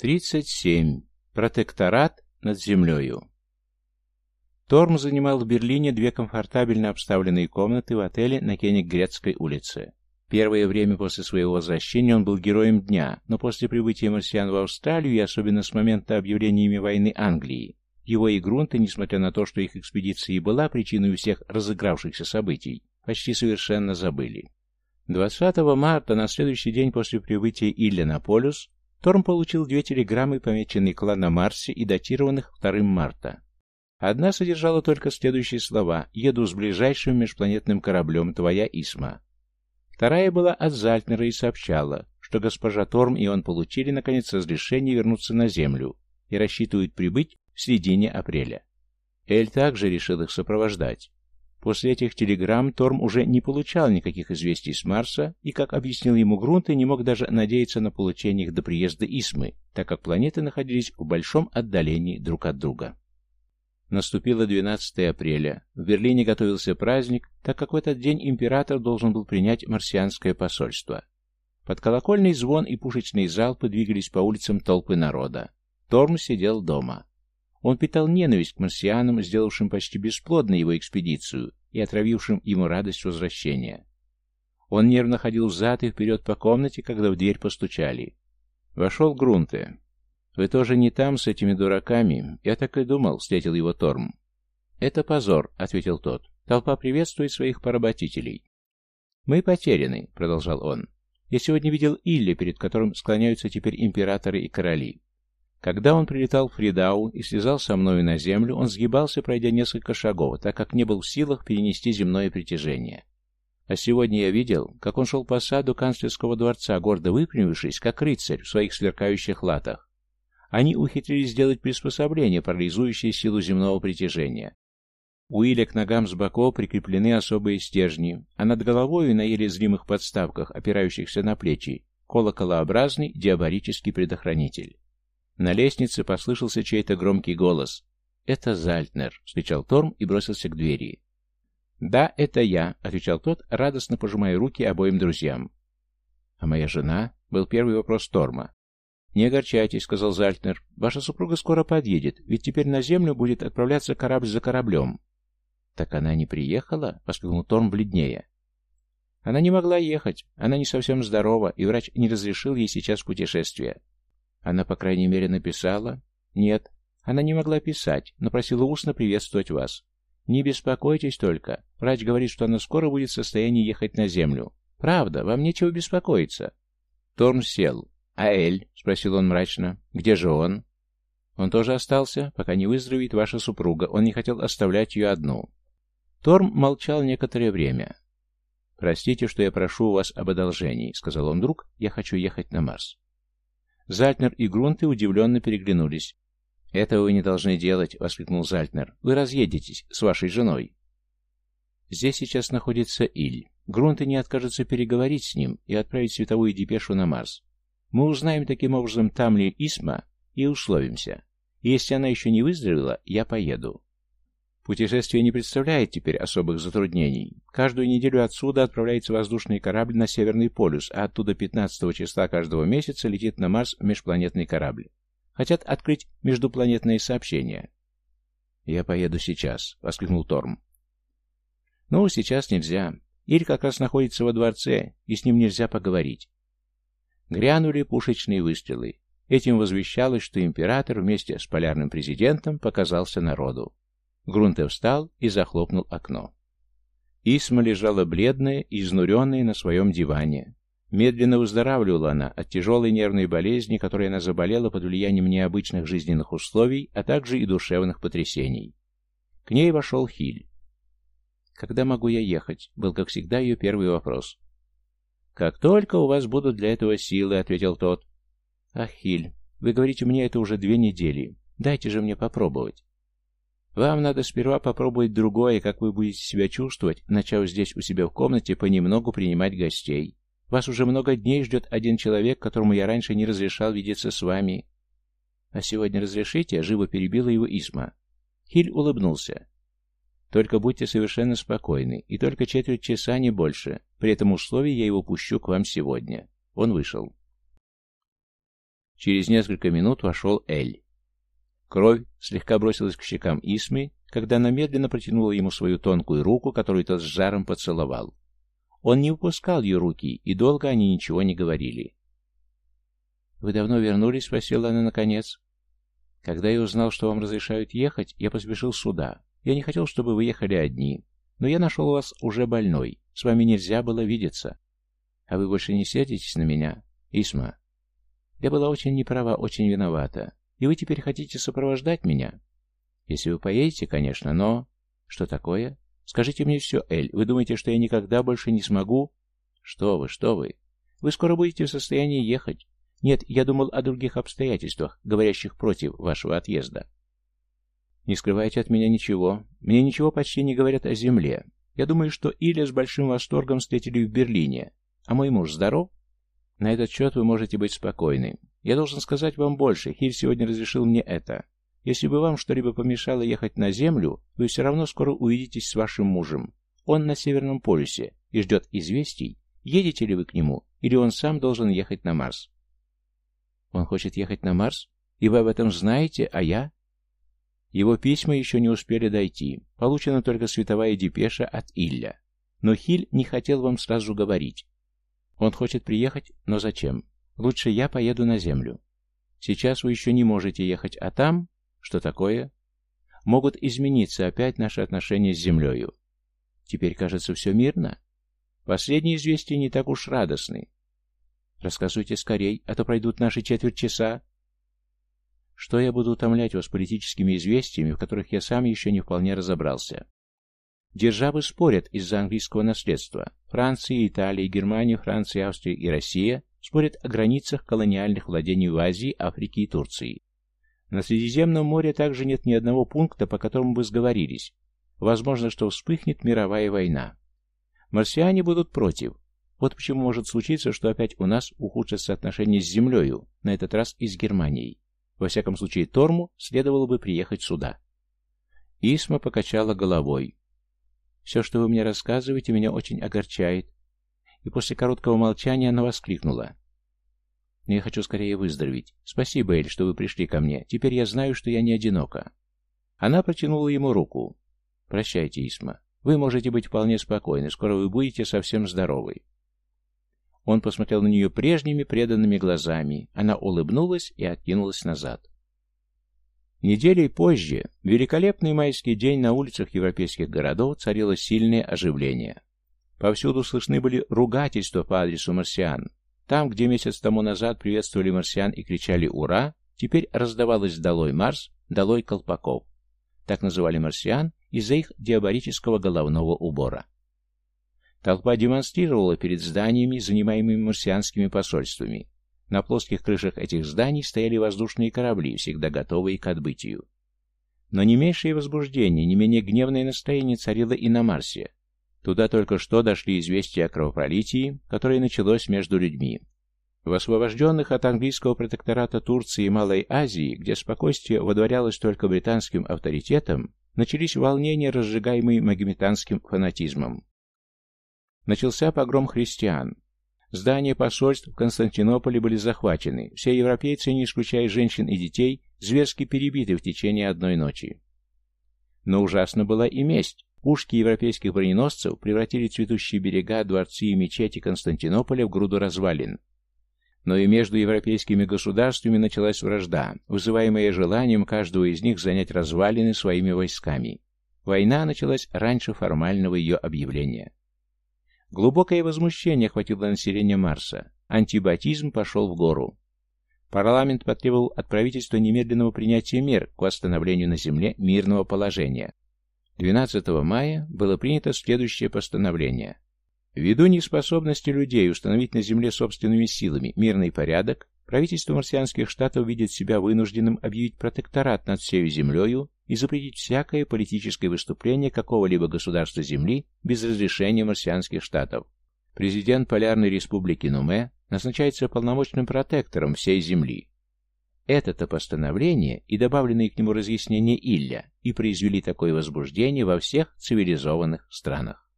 37. Протекторат над землею. Торм занимал в Берлине две комфортабельно обставленные комнаты в отеле на Кениггретской улице. Первое время после своего возвращения он был героем дня, но после прибытия марсиан в Австралию и особенно с момента объявления ими войны Англии, его и Грунты, несмотря на то, что их экспедиция и была причиной всех разыгравшихся событий, почти совершенно забыли. 20 марта, на следующий день после прибытия Илля на полюс, Торм получил две телеграммы, помеченные клан на Марсе и датированных 2 марта. Одна содержала только следующие слова «Еду с ближайшим межпланетным кораблем, твоя Исма». Вторая была от Зальтнера и сообщала, что госпожа Торм и он получили, наконец, разрешение вернуться на Землю и рассчитывают прибыть в середине апреля. Эль также решил их сопровождать. После этих телеграмм Торм уже не получал никаких известий с Марса и, как объяснил ему Грунт, и не мог даже надеяться на получение их до приезда Исмы, так как планеты находились в большом отдалении друг от друга. Наступило 12 апреля. В Берлине готовился праздник, так как в этот день император должен был принять марсианское посольство. Под колокольный звон и пушечные залпы двигались по улицам толпы народа. Торм сидел дома. Он питал ненависть к марсианам, сделавшим почти бесплодной его экспедицию и отравившим ему радость возвращения. Он нервно ходил взад и вперед по комнате, когда в дверь постучали. Вошел Грунте. «Вы тоже не там с этими дураками?» «Я так и думал», — встретил его Торм. «Это позор», — ответил тот. «Толпа приветствует своих поработителей». «Мы потеряны», — продолжал он. «Я сегодня видел Илли, перед которым склоняются теперь императоры и короли. Когда он прилетал в Фридау и слезал со мною на землю, он сгибался, пройдя несколько шагов, так как не был в силах перенести земное притяжение. А сегодня я видел, как он шел по саду канцлерского дворца, гордо выпрямившись, как рыцарь в своих сверкающих латах. Они ухитрились сделать приспособление, парализующее силу земного притяжения. У Иля к ногам с боков прикреплены особые стержни, а над головой на еле зримых подставках, опирающихся на плечи, колоколообразный диаборический предохранитель. На лестнице послышался чей-то громкий голос. «Это Зальтнер», — вскричал Торм и бросился к двери. «Да, это я», — отвечал тот, радостно пожимая руки обоим друзьям. «А моя жена?» — был первый вопрос Торма. «Не огорчайтесь», — сказал Зальтнер. «Ваша супруга скоро подъедет, ведь теперь на землю будет отправляться корабль за кораблем». «Так она не приехала?» — воскликнул Торм бледнее. «Она не могла ехать. Она не совсем здорова, и врач не разрешил ей сейчас путешествие. Она, по крайней мере, написала? Нет, она не могла писать, но просила устно приветствовать вас. Не беспокойтесь только. Врач говорит, что она скоро будет в состоянии ехать на землю. Правда, вам нечего беспокоиться. Торн сел. «А Эль?» — спросил он мрачно. «Где же он?» «Он тоже остался, пока не выздоровеет ваша супруга. Он не хотел оставлять ее одну». Торм молчал некоторое время. «Простите, что я прошу у вас об одолжении», — сказал он вдруг. «Я хочу ехать на Марс». Зальтнер и Грунты удивленно переглянулись. «Этого вы не должны делать», — воскликнул Зальтнер. «Вы разъедетесь с вашей женой». Здесь сейчас находится Иль. Грунты не откажется переговорить с ним и отправить световую депешу на Марс. Мы узнаем таким образом, там ли Исма, и условимся. Если она еще не выздоровела, я поеду. Путешествие не представляет теперь особых затруднений. Каждую неделю отсюда отправляется воздушный корабль на Северный полюс, а оттуда 15 числа каждого месяца летит на Марс межпланетный корабль. Хотят открыть междупланетные сообщения. «Я поеду сейчас», — воскликнул Торм. «Ну, сейчас нельзя. Иль как раз находится во дворце, и с ним нельзя поговорить». Грянули пушечные выстрелы. Этим возвещалось, что император вместе с полярным президентом показался народу. Грунте встал и захлопнул окно. Исма лежала бледная и изнуренная на своем диване. Медленно выздоравливала она от тяжелой нервной болезни, которой она заболела под влиянием необычных жизненных условий, а также и душевных потрясений. К ней вошел Хиль. «Когда могу я ехать?» — был, как всегда, ее первый вопрос. «Как только у вас будут для этого силы», — ответил тот. «Ах, Хиль, вы говорите мне это уже две недели. Дайте же мне попробовать». Вам надо сперва попробовать другое, как вы будете себя чувствовать, начав здесь у себя в комнате понемногу принимать гостей. Вас уже много дней ждет один человек, которому я раньше не разрешал видеться с вами. А сегодня разрешите?» — живо перебила его Исма. Хиль улыбнулся. «Только будьте совершенно спокойны, и только четверть часа, не больше. При этом условии я его пущу к вам сегодня». Он вышел. Через несколько минут вошел Эль. Кровь слегка бросилась к щекам Исмы, когда она медленно протянула ему свою тонкую руку, которую тот с жаром поцеловал. Он не выпускал ее руки, и долго они ничего не говорили. «Вы давно вернулись?» — спросила она наконец. «Когда я узнал, что вам разрешают ехать, я поспешил сюда. Я не хотел, чтобы вы ехали одни. Но я нашел вас уже больной. С вами нельзя было видеться. А вы больше не сердитесь на меня, Исма?» Я была очень неправа, очень виновата. И вы теперь хотите сопровождать меня? Если вы поедете, конечно, но... Что такое? Скажите мне все, Эль. Вы думаете, что я никогда больше не смогу? Что вы, что вы? Вы скоро будете в состоянии ехать. Нет, я думал о других обстоятельствах, говорящих против вашего отъезда. Не скрывайте от меня ничего. Мне ничего почти не говорят о земле. Я думаю, что Илья с большим восторгом встретили в Берлине. А мой муж здоров? На этот счет вы можете быть спокойны. Я должен сказать вам больше. Хиль сегодня разрешил мне это. Если бы вам что-либо помешало ехать на Землю, вы все равно скоро увидитесь с вашим мужем. Он на Северном полюсе и ждет известий, едете ли вы к нему, или он сам должен ехать на Марс. Он хочет ехать на Марс? И вы об этом знаете, а я? Его письма еще не успели дойти. Получена только световая депеша от Илля. Но Хиль не хотел вам сразу говорить. Он хочет приехать, но зачем? Лучше я поеду на землю. Сейчас вы еще не можете ехать, а там... Что такое? Могут измениться опять наши отношения с землею. Теперь, кажется, все мирно. Последние известия не так уж радостны. Рассказывайте скорей, а то пройдут наши четверть часа. Что я буду утомлять вас политическими известиями, в которых я сам еще не вполне разобрался? Державы спорят из-за английского наследства. Франция, Италия, Германия, Франция, Австрия и Россия спорят о границах колониальных владений в Азии, Африке и Турции. На Средиземном море также нет ни одного пункта, по которому бы сговорились. Возможно, что вспыхнет мировая война. Марсиане будут против. Вот почему может случиться, что опять у нас ухудшатся отношения с Землею, на этот раз и с Германией. Во всяком случае, Торму следовало бы приехать сюда. Исма покачала головой. Все, что вы мне рассказываете, меня очень огорчает. И после короткого молчания она воскликнула. Но я хочу скорее выздороветь. Спасибо, Эль, что вы пришли ко мне. Теперь я знаю, что я не одинока. Она протянула ему руку. Прощайте, Исма. Вы можете быть вполне спокойны. Скоро вы будете совсем здоровы. Он посмотрел на нее прежними преданными глазами. Она улыбнулась и откинулась назад. Неделей позже, в великолепный майский день на улицах европейских городов царило сильное оживление. Повсюду слышны были ругательства по адресу марсиан. Там, где месяц тому назад приветствовали марсиан и кричали «Ура!», теперь раздавалось «Долой Марс!», «Долой Колпаков!». Так называли марсиан из-за их диаборического головного убора. Толпа демонстрировала перед зданиями, занимаемыми марсианскими посольствами. На плоских крышах этих зданий стояли воздушные корабли, всегда готовые к отбытию. Но не меньшее возбуждение, не менее гневное настроение царило и на Марсе. Туда только что дошли известия о кровопролитии, которое началось между людьми. В освобожденных от английского протектората Турции и Малой Азии, где спокойствие водворялось только британским авторитетом, начались волнения, разжигаемые магометанским фанатизмом. Начался погром христиан, Здания посольств в Константинополе были захвачены. Все европейцы, не исключая женщин и детей, зверски перебиты в течение одной ночи. Но ужасно была и месть. Пушки европейских броненосцев превратили цветущие берега, дворцы и мечети Константинополя в груду развалин. Но и между европейскими государствами началась вражда, вызываемая желанием каждого из них занять развалины своими войсками. Война началась раньше формального ее объявления. Глубокое возмущение охватило население Марса. Антибатизм пошел в гору. Парламент потребовал от правительства немедленного принятия мер к восстановлению на Земле мирного положения. 12 мая было принято следующее постановление. Ввиду неспособности людей установить на Земле собственными силами мирный порядок, правительство марсианских штатов видит себя вынужденным объявить протекторат над всей Землею и запретить всякое политическое выступление какого-либо государства Земли без разрешения марсианских штатов. Президент Полярной Республики Нуме назначается полномочным протектором всей Земли. Это-то постановление и добавленные к нему разъяснения Илья и произвели такое возбуждение во всех цивилизованных странах.